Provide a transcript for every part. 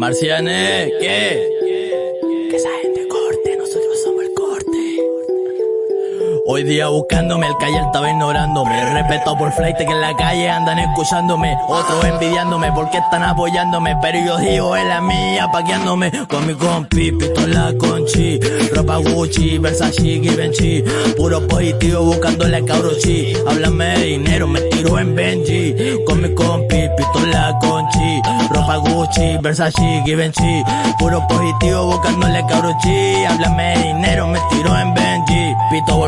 Marcianes, ¿qué? Que esa Hoy día buscándome, el calle estaba ignorándome. Respeto por flight que en la calle andan escuchándome. Otros envidiándome porque están apoyándome. Pero yo digo en la mía, paqueándome. Con mi compi, pistola conchi. Ropa Gucci, Versace, Givenchy. Puro positivo buscándole a cabrochi. Háblame de dinero, me tiro en Benji. Con mi compi, pistola conchi. Ropa Gucci, Versace, Givenchy. Puro positivo buscándole cabrochi. Háblame de dinero, me tiro en Benji.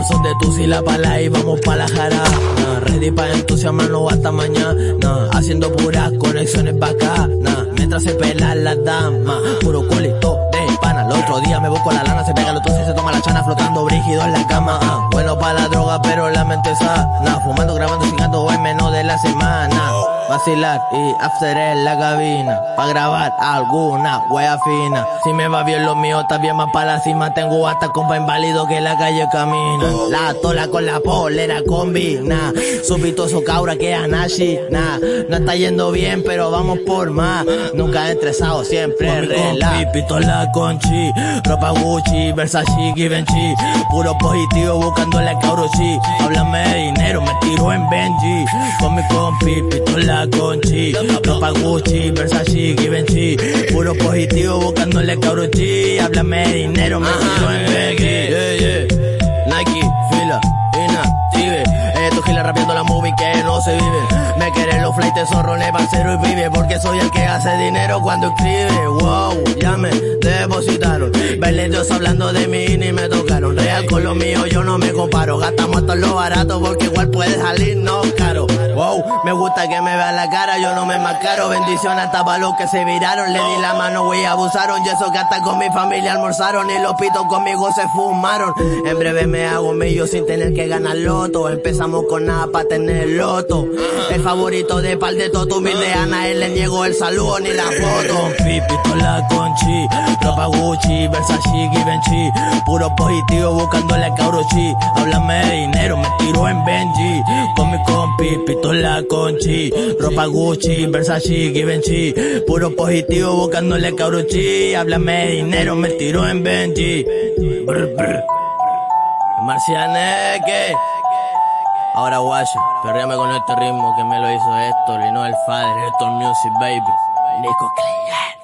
Bolsos de tu pala y vamos pa' la jara. Nah, ready pa' entusiasmarnos hasta mañana. Nah, haciendo puras conexiones bacanas. Mientras se pelan las damas. Puro colito de pana. El otro día me busco la lana, se pega el otro y se toma la chana flotando brígido en la cama. Ah, pa' la droga, pero la mente sana. Fumando, grabando, chingando en menos de la semana vacilar y after en la cabina. Pa' grabar alguna wea fina. Si me va bien lo mío, está bien más para la cima. Tengo hasta compa inválido que la calle camina. La tola con la polera combina. Subitoso cabra que anashi. Nah, no está yendo bien, pero vamos por más. Nunca estresado, siempre relax. Pistola conchi, ropa Gucci, Versace, Givenchy. Puro positivo buscándole a cabrochi. Háblame de dinero, me tiro en Benji. Con mi compi, pistola Conchi, ropa Gucci, Versace, Givenchy, puro positivo buscándole cabrochi, háblame de dinero, me tiro en Becky, yeah, yeah. Nike, fila, inactive, estos giles rapeando la movie que no se vive, me quieren los flights, zorrones, parcero y vive, porque soy el que hace dinero cuando escribe, wow, ya me depositaron, Dios hablando de mí ni me no me comparo, gastamos todo lo barato porque igual puede salir no caro, me gusta que me vea la cara, yo no me mascaro. Bendición hasta para los que se viraron. Le di la mano, güey, abusaron. Y eso que hasta con mi familia almorzaron. Y los pitos conmigo se fumaron. En breve me hago millo sin tener que ganar loto. Empezamos con nada para tener loto. El favorito de par de todo, mi de Ana, él le niego el saludo ni la foto. Pistola conchi, ropa Gucci, Versace, Givenchy. Puro positivo buscándole a cabrochi. Háblame de dinero, me tiro en Benji. Con mi compi, pistola conchi, ropa Gucci, Versace, Givenchy, puro positivo buscándole cabrochi, háblame de dinero, me tiro en Benji. Brr, brr. Marcianeque. Ahora guaya, perréame con este ritmo que me lo hizo esto, y no el father, es music baby. Nico Clear.